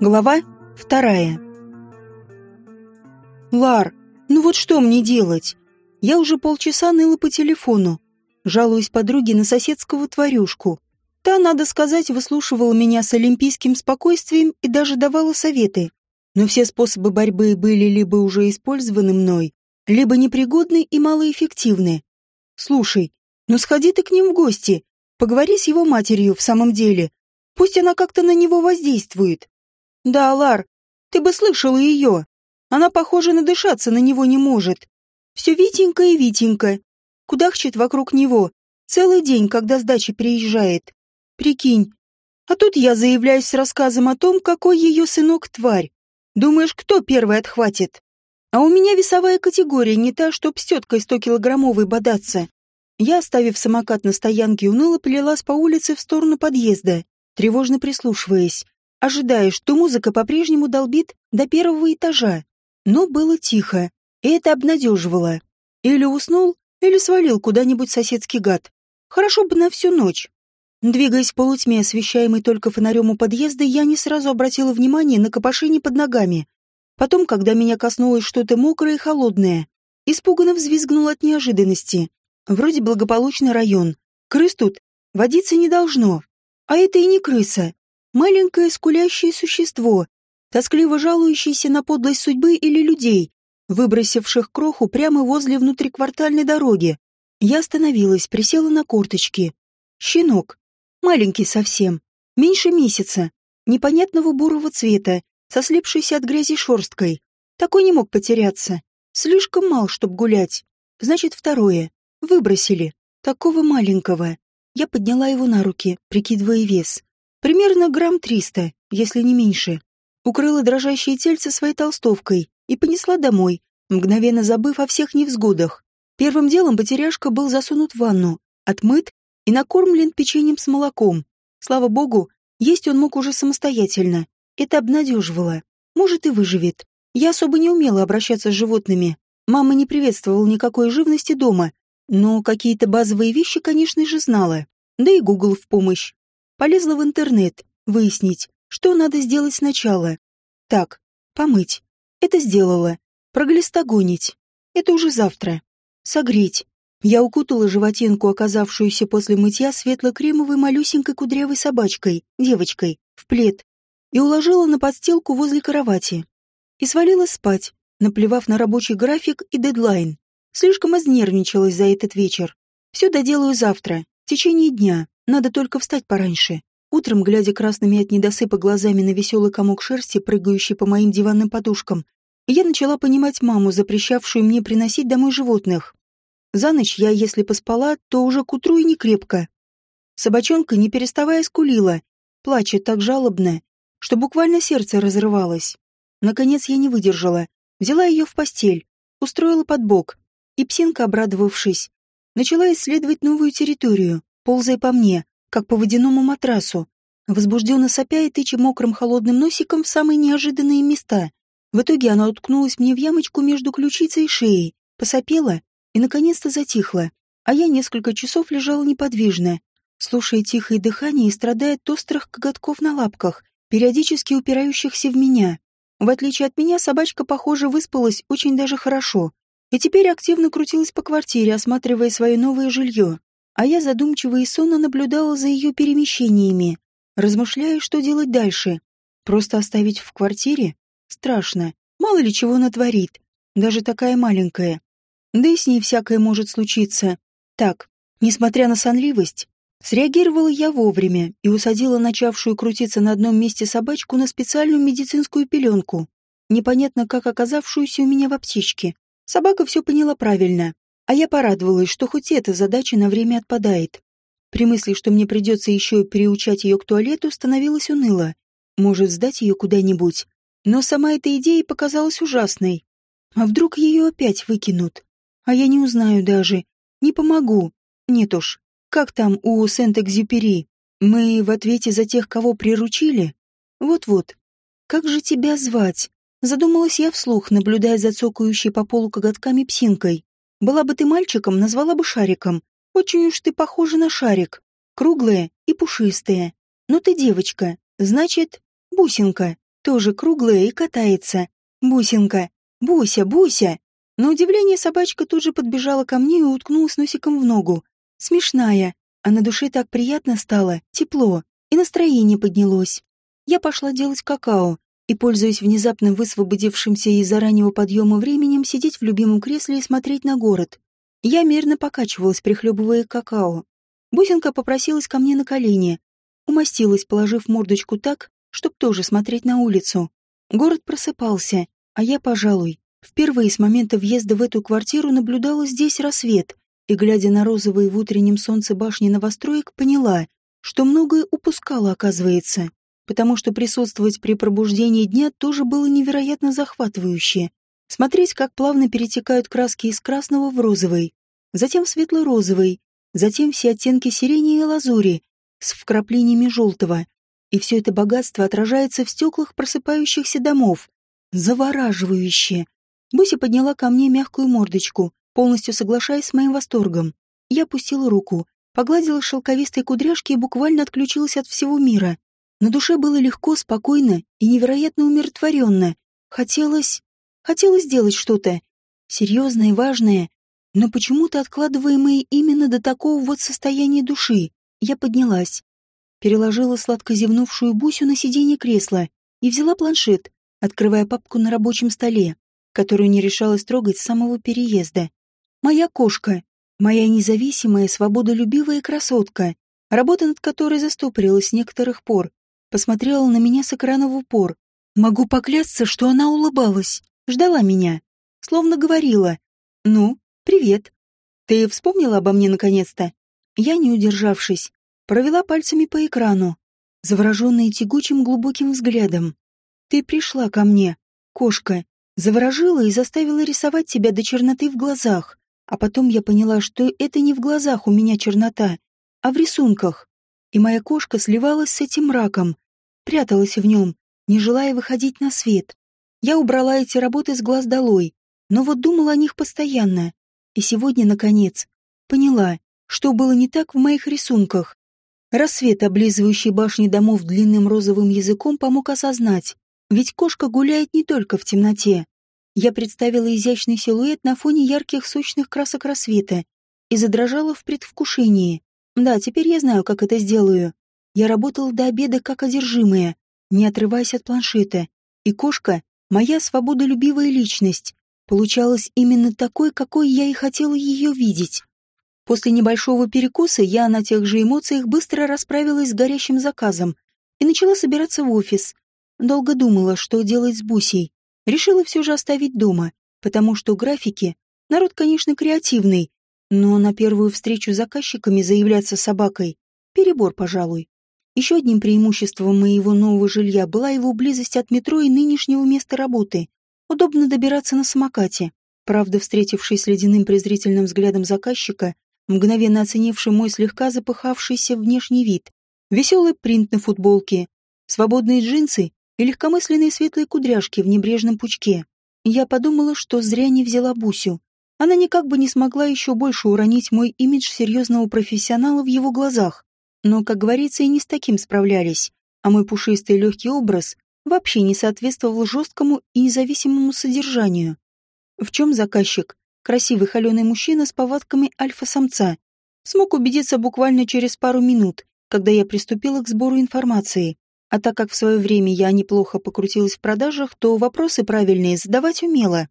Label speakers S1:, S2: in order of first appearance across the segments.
S1: Глава вторая. Лар, ну вот что мне делать? Я уже полчаса ныла по телефону, жалуюсь подруге на соседского тварюшку. Та, надо сказать, выслушивала меня с олимпийским спокойствием и даже давала советы. Но все способы борьбы были либо уже использованы мной, либо непригодны и малоэффективны. Слушай, ну сходи ты к ним в гости, поговори с его матерью в самом деле. Пусть она как-то на него воздействует. Да, Лар, ты бы слышала ее. Она, похоже, надышаться на него не может. Все Витенька и Витенька. Кудахчет вокруг него. Целый день, когда с дачи приезжает. Прикинь. А тут я заявляюсь с рассказом о том, какой ее сынок тварь. Думаешь, кто первый отхватит? А у меня весовая категория не та, чтоб с теткой сто килограммовой бодаться. Я, оставив самокат на стоянке, уныло плелась по улице в сторону подъезда, тревожно прислушиваясь, ожидая, что музыка по-прежнему долбит до первого этажа. Но было тихо, и это обнадеживало. Или уснул, или свалил куда-нибудь соседский гад. Хорошо бы на всю ночь. Двигаясь в полутьме, освещаемой только фонарем у подъезда, я не сразу обратила внимание на копошение под ногами. Потом, когда меня коснулось что-то мокрое и холодное, испуганно взвизгнула от неожиданности. Вроде благополучный район. Крыс тут водиться не должно. А это и не крыса. Маленькое скулящее существо, тоскливо жалующееся на подлость судьбы или людей, выбросивших кроху прямо возле внутриквартальной дороги. Я остановилась, присела на корточки. Щенок. Маленький совсем. Меньше месяца. Непонятного бурого цвета, со слепшейся от грязи шерсткой. Такой не мог потеряться. Слишком мал, чтоб гулять. Значит, второе. Выбросили. Такого маленького. Я подняла его на руки, прикидывая вес. Примерно грамм триста, если не меньше. Укрыла дрожащее тельце своей толстовкой и понесла домой, мгновенно забыв о всех невзгодах. Первым делом потеряшка был засунут в ванну, отмыт и накормлен печеньем с молоком. Слава богу, есть он мог уже самостоятельно. Это обнадеживало. Может, и выживет. Я особо не умела обращаться с животными. Мама не приветствовала никакой живности дома, но какие-то базовые вещи, конечно же, знала. Да и Google в помощь. Полезла в интернет, выяснить, что надо сделать сначала. Так, помыть. Это сделала. Проглистогонить. Это уже завтра. Согреть. Я укутала животинку, оказавшуюся после мытья светло-кремовой малюсенькой кудрявой собачкой, девочкой, в плед, и уложила на подстилку возле кровати. И свалилась спать, наплевав на рабочий график и дедлайн. Слишком изнервничалась за этот вечер. Все доделаю завтра, в течение дня. Надо только встать пораньше. Утром, глядя красными от недосыпа глазами на веселый комок шерсти, прыгающий по моим диванным подушкам, я начала понимать маму, запрещавшую мне приносить домой животных. За ночь я, если поспала, то уже к утру и не крепко. Собачонка, не переставая, скулила, плача так жалобно, что буквально сердце разрывалось. Наконец я не выдержала, взяла ее в постель, устроила под бок, и псинка, обрадовавшись, начала исследовать новую территорию, ползая по мне, как по водяному матрасу, возбужденно сопя и тыча мокрым холодным носиком в самые неожиданные места. В итоге она уткнулась мне в ямочку между ключицей и шеей, посопела и, наконец-то, затихла, а я несколько часов лежала неподвижно, слушая тихое дыхание и страдая от острых коготков на лапках, периодически упирающихся в меня. В отличие от меня, собачка, похоже, выспалась очень даже хорошо и теперь активно крутилась по квартире, осматривая свое новое жилье, а я задумчиво и сонно наблюдала за ее перемещениями, размышляя, что делать дальше. Просто оставить в квартире? Страшно. Мало ли чего натворит. Даже такая маленькая. Да и с ней всякое может случиться. Так, несмотря на сонливость, среагировала я вовремя и усадила начавшую крутиться на одном месте собачку на специальную медицинскую пеленку, непонятно как оказавшуюся у меня в аптечке. Собака все поняла правильно, а я порадовалась, что хоть эта задача на время отпадает. При мысли, что мне придется еще приучать ее к туалету, становилось уныло. Может, сдать ее куда-нибудь. Но сама эта идея показалась ужасной. А вдруг ее опять выкинут? А я не узнаю даже. Не помогу. Нет уж. Как там у Сент-Экзюпери? Мы в ответе за тех, кого приручили? Вот-вот. Как же тебя звать? Задумалась я вслух, наблюдая за цокающей по полу коготками псинкой. Была бы ты мальчиком, назвала бы шариком. Очень уж ты похожа на шарик. Круглая и пушистая. Ну ты девочка, значит, бусинка, тоже круглая и катается. Бусинка, Буся, Буся. На удивление собачка тут же подбежала ко мне и уткнулась носиком в ногу. Смешная, а на душе так приятно стало, тепло, и настроение поднялось. Я пошла делать какао, и, пользуясь внезапно высвободившимся из-за раннего подъема временем, сидеть в любимом кресле и смотреть на город. Я мерно покачивалась, прихлебывая какао. Бусинка попросилась ко мне на колени. Умостилась, положив мордочку так, чтоб тоже смотреть на улицу. Город просыпался, а я, пожалуй, впервые с момента въезда в эту квартиру наблюдала здесь рассвет и, глядя на розовые в утреннем солнце башни новостроек, поняла, что многое упускала, оказывается, потому что присутствовать при пробуждении дня тоже было невероятно захватывающе. Смотреть, как плавно перетекают краски из красного в розовый, затем в светло-розовый, затем все оттенки сирени и лазури с вкраплениями желтого. И все это богатство отражается в стеклах просыпающихся домов. Завораживающе. Буся подняла ко мне мягкую мордочку, полностью соглашаясь с моим восторгом. Я опустила руку, погладила шелковистой кудряшки и буквально отключилась от всего мира. На душе было легко, спокойно и невероятно умиротворенно. Хотелось... Хотелось сделать что-то. Серьезное, важное, но почему-то откладываемое именно до такого вот состояния души. Я поднялась, переложила сладко зевнувшую Бусю на сиденье кресла и взяла планшет, открывая папку на рабочем столе, которую не решалась трогать с самого переезда. Моя кошка, моя независимая, свободолюбивая красотка, работа над которой застопорилась с некоторых пор, посмотрела на меня с экрана в упор. Могу поклясться, что она улыбалась, ждала меня, словно говорила «Ну, привет. Ты вспомнила обо мне наконец-то?» Я, не удержавшись, провела пальцами по экрану, завороженная тягучим глубоким взглядом. «Ты пришла ко мне, кошка, заворожила и заставила рисовать тебя до черноты в глазах. А потом я поняла, что это не в глазах у меня чернота, а в рисунках. И моя кошка сливалась с этим мраком, пряталась в нем, не желая выходить на свет. Я убрала эти работы с глаз долой, но вот думала о них постоянно. И сегодня, наконец, поняла, что было не так в моих рисунках. Рассвет, облизывающий башни домов длинным розовым языком, помог осознать, ведь кошка гуляет не только в темноте. Я представила изящный силуэт на фоне ярких сочных красок рассвета и задрожала в предвкушении. Да, теперь я знаю, как это сделаю. Я работала до обеда как одержимая, не отрываясь от планшета. И кошка — моя свободолюбивая личность. Получалась именно такой, какой я и хотела ее видеть. После небольшого перекуса я на тех же эмоциях быстро расправилась с горящим заказом и начала собираться в офис. Долго думала, что делать с Бусей. Решила все же оставить дома, потому что графики — народ, конечно, креативный, но на первую встречу с заказчиками заявляться собакой — перебор, пожалуй. Еще одним преимуществом моего нового жилья была его близость от метро и нынешнего места работы. Удобно добираться на самокате. Правда, встретившись с ледяным презрительным взглядом заказчика, мгновенно оценивший мой слегка запыхавшийся внешний вид. Веселый принт на футболке, свободные джинсы и легкомысленные светлые кудряшки в небрежном пучке. Я подумала, что зря не взяла Бусю. Она никак бы не смогла еще больше уронить мой имидж серьезного профессионала в его глазах. Но, как говорится, и не с таким справлялись, а мой пушистый легкий образ вообще не соответствовал жесткому и независимому содержанию. В чем заказчик, красивый холеный мужчина с повадками альфа-самца, смог убедиться буквально через пару минут, когда я приступила к сбору информации. А так как в свое время я неплохо покрутилась в продажах, то вопросы правильные задавать умела.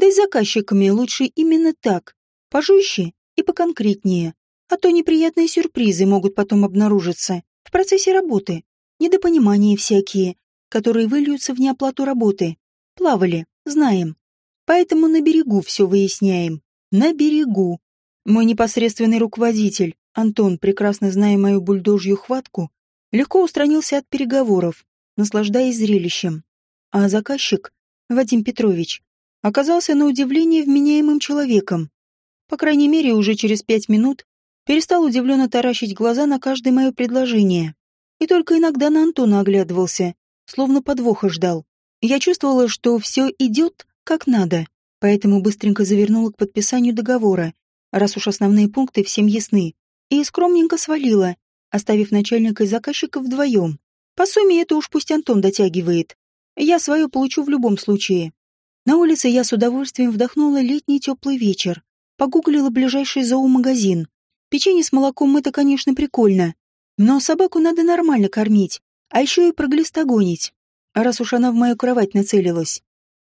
S1: Да и заказчиками лучше именно так, пожестче и поконкретнее. А то неприятные сюрпризы могут потом обнаружиться в процессе работы. Недопонимания всякие, которые выльются в неоплату работы. Плавали, знаем. Поэтому на берегу все выясняем. На берегу. Мой непосредственный руководитель, Антон, прекрасно зная мою бульдожью хватку, легко устранился от переговоров, наслаждаясь зрелищем. А заказчик, Вадим Петрович, оказался на удивление вменяемым человеком. По крайней мере, уже через пять минут перестал удивленно таращить глаза на каждое мое предложение. И только иногда на Антона оглядывался, словно подвоха ждал. Я чувствовала, что все идет как надо, поэтому быстренько завернула к подписанию договора, раз уж основные пункты всем ясны, и скромненько свалила, оставив начальника и заказчика вдвоем. По сумме это уж пусть Антон дотягивает. Я свое получу в любом случае. На улице я с удовольствием вдохнула летний теплый вечер. Погуглила ближайший зоомагазин. Печенье с молоком — это, конечно, прикольно. Но собаку надо нормально кормить, а еще и проглистогонить, раз уж она в мою кровать нацелилась.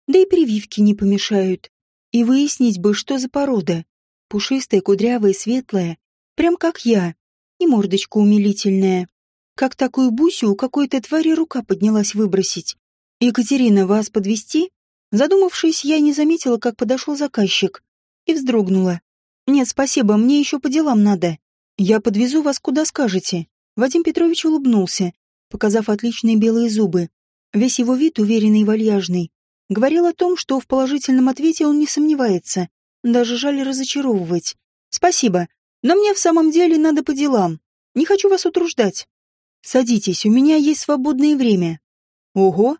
S1: Да и прививки не помешают. И выяснить бы, что за порода. Пушистая, кудрявая, светлая. Прям как я. И мордочка умилительная. Как такую бусю у какой-то твари рука поднялась выбросить. «Екатерина, вас подвести? Задумавшись, я не заметила, как подошел заказчик. И вздрогнула. «Нет, спасибо, мне еще по делам надо. Я подвезу вас куда скажете». Вадим Петрович улыбнулся, показав отличные белые зубы. Весь его вид уверенный и вальяжный. Говорил о том, что в положительном ответе он не сомневается. Даже жаль разочаровывать. «Спасибо, но мне в самом деле надо по делам. Не хочу вас утруждать. Садитесь, у меня есть свободное время». «Ого!»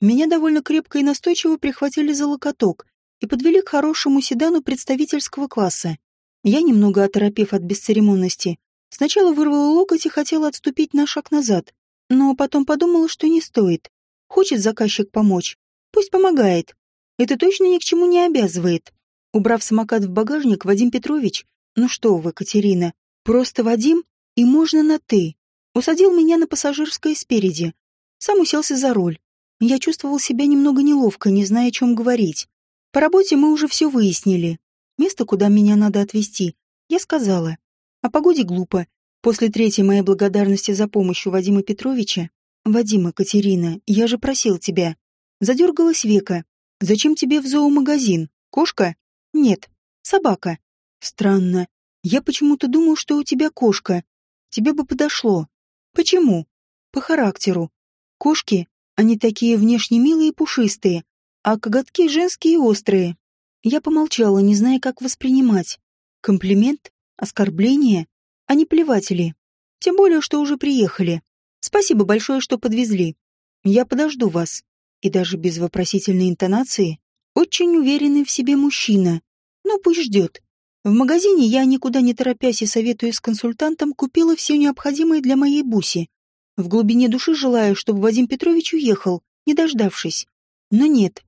S1: Меня довольно крепко и настойчиво прихватили за локоток и подвели к хорошему седану представительского класса. Я, немного оторопев от бесцеремонности, Сначала вырвала локоть и хотела отступить на шаг назад, но потом подумала, что не стоит. Хочет заказчик помочь, пусть помогает. Это точно ни к чему не обязывает. Убрав самокат в багажник, Вадим Петрович, ну что вы, Катерина, просто Вадим, и можно на «ты», усадил меня на пассажирское спереди. Сам уселся за руль. Я чувствовал себя немного неловко, не зная, о чем говорить. По работе мы уже все выяснили. Место, куда меня надо отвезти, я сказала. О погоде глупо. После третьей моей благодарности за помощь у Вадима Петровича... «Вадима, Катерина, я же просил тебя». Задергалась века. «Зачем тебе в зоомагазин? Кошка?» «Нет, собака». «Странно. Я почему-то думал, что у тебя кошка. Тебе бы подошло. Почему?» «По характеру. Кошки, они такие внешне милые и пушистые, а коготки женские и острые». Я помолчала, не зная, как воспринимать. Комплимент? Оскорбление? Они плеватели. Тем более, что уже приехали. Спасибо большое, что подвезли. Я подожду вас. И даже без вопросительной интонации, очень уверенный в себе мужчина. Ну, пусть ждет. В магазине я, никуда не торопясь и советуя с консультантом, купила все необходимое для моей буси. В глубине души желаю, чтобы Вадим Петрович уехал, не дождавшись. Но нет.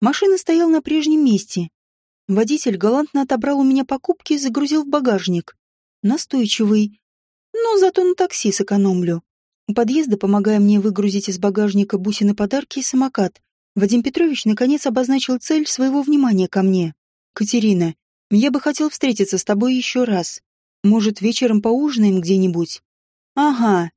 S1: Машина стояла на прежнем месте, Водитель галантно отобрал у меня покупки и загрузил в багажник. Настойчивый. Но зато на такси сэкономлю. У подъезда, помогая мне выгрузить из багажника бусины подарки и самокат, Вадим Петрович наконец обозначил цель своего внимания ко мне. «Катерина, я бы хотел встретиться с тобой еще раз. Может, вечером поужинаем где-нибудь?» «Ага.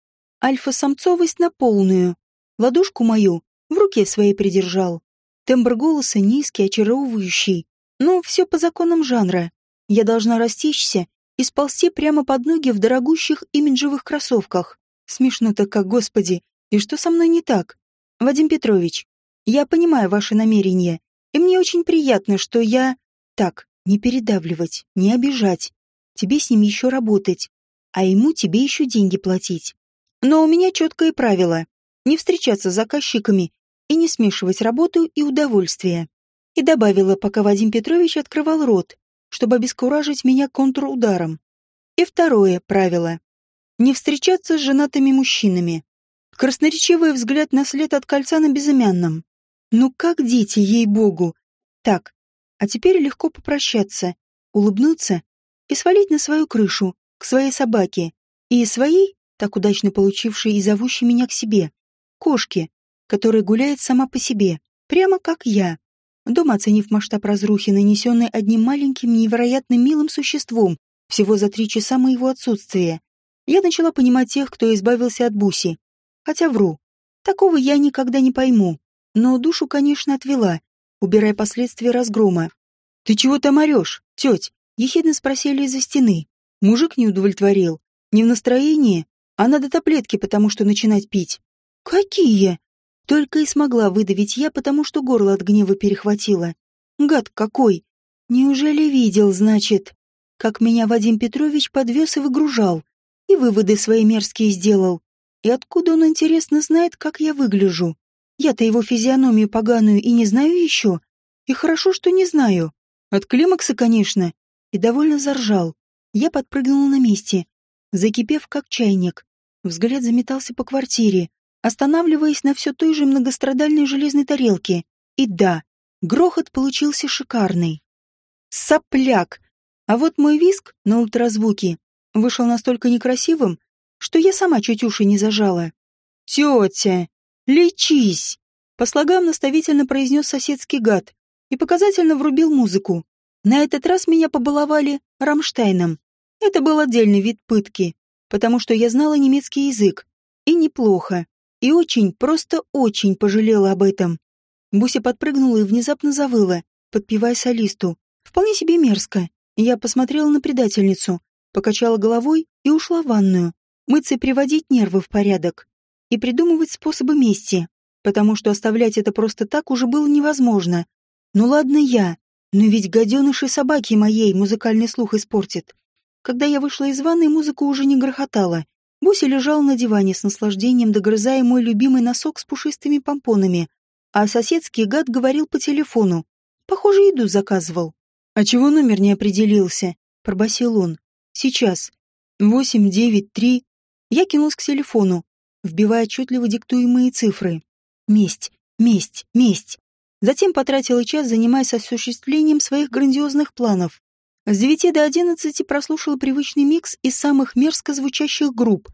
S1: Альфа-самцовость на полную. Ладошку мою в руке своей придержал. Тембр голоса низкий, очаровывающий. Ну, все по законам жанра. Я должна растечься и сползти прямо под ноги в дорогущих имиджевых кроссовках. Смешно-то как, господи. И что со мной не так? Вадим Петрович, я понимаю ваши намерения, и мне очень приятно, что я... Так, не передавливать, не обижать. Тебе с ним еще работать, а ему тебе еще деньги платить. Но у меня четкое правило — не встречаться с заказчиками и не смешивать работу и удовольствие и добавила, пока Вадим Петрович открывал рот, чтобы обескуражить меня контрударом. И второе правило — не встречаться с женатыми мужчинами. Красноречивый взгляд на след от кольца на безымянном. Ну как дети, ей-богу. Так, а теперь легко попрощаться, улыбнуться и свалить на свою крышу, к своей собаке, и своей, так удачно получившей и зовущей меня к себе, кошке, которая гуляет сама по себе, прямо как я. Дома, оценив масштаб разрухи, нанесенной одним маленьким, невероятно милым существом, всего за три часа моего отсутствия, я начала понимать тех, кто избавился от Буси. Хотя вру. Такого я никогда не пойму. Но душу, конечно, отвела, убирая последствия разгрома. «Ты чего там орешь, теть?» — ехидно спросили из-за стены. Мужик не удовлетворил. Не в настроении, а надо таблетки, потому что начинать пить. «Какие?» Только и смогла выдавить я, потому что горло от гнева перехватило. Гад какой! Неужели видел, значит, как меня Вадим Петрович подвез и выгружал, и выводы свои мерзкие сделал? И откуда он, интересно, знает, как я выгляжу? Я-то его физиономию поганую и не знаю еще. И хорошо, что не знаю. От климакса, конечно. И довольно заржал. Я подпрыгнула на месте, закипев как чайник. Взгляд заметался по квартире, останавливаясь на все той же многострадальной железной тарелке. И да, грохот получился шикарный. Сопляк! А вот мой виск на ультразвуке вышел настолько некрасивым, что я сама чуть уши не зажала. «Тетя, лечись!» По слогам наставительно произнес соседский гад и показательно врубил музыку. На этот раз меня побаловали Рамштайном. Это был отдельный вид пытки, потому что я знала немецкий язык. И неплохо. И очень, просто очень пожалела об этом. Буся подпрыгнула и внезапно завыла, подпевая солисту. Вполне себе мерзко. Я посмотрела на предательницу, покачала головой и ушла в ванную. Мыться и приводить нервы в порядок. И придумывать способы мести, потому что оставлять это просто так уже было невозможно. Ну ладно я, но ведь гаденыши собаки моей музыкальный слух испортит. Когда я вышла из ванной, музыка уже не грохотала. Буся лежал на диване с наслаждением, догрызая мой любимый носок с пушистыми помпонами, а соседский гад говорил по телефону. Похоже, еду заказывал. «А чего номер не определился?» — пробасил он. «Сейчас. Восемь, девять, три...» Я кинулась к телефону, вбивая отчетливо диктуемые цифры. Месть, месть, месть. Затем потратила час, занимаясь осуществлением своих грандиозных планов. С девяти до одиннадцати прослушала привычный микс из самых мерзко звучащих групп,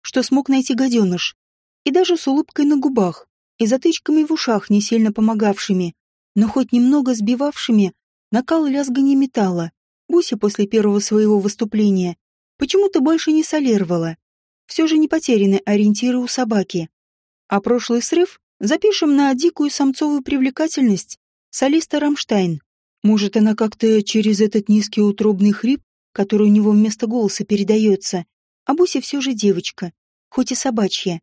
S1: что смог найти гаденыш. И даже с улыбкой на губах, и затычками в ушах, не сильно помогавшими, но хоть немного сбивавшими накал лязгания металла. Буся после первого своего выступления почему-то больше не солировала. Все же не потеряны ориентиры у собаки. А прошлый срыв запишем на дикую самцовую привлекательность солиста Рамштайн. Может, она как-то через этот низкий утробный хрип, который у него вместо голоса передается. А Буся все же девочка, хоть и собачья.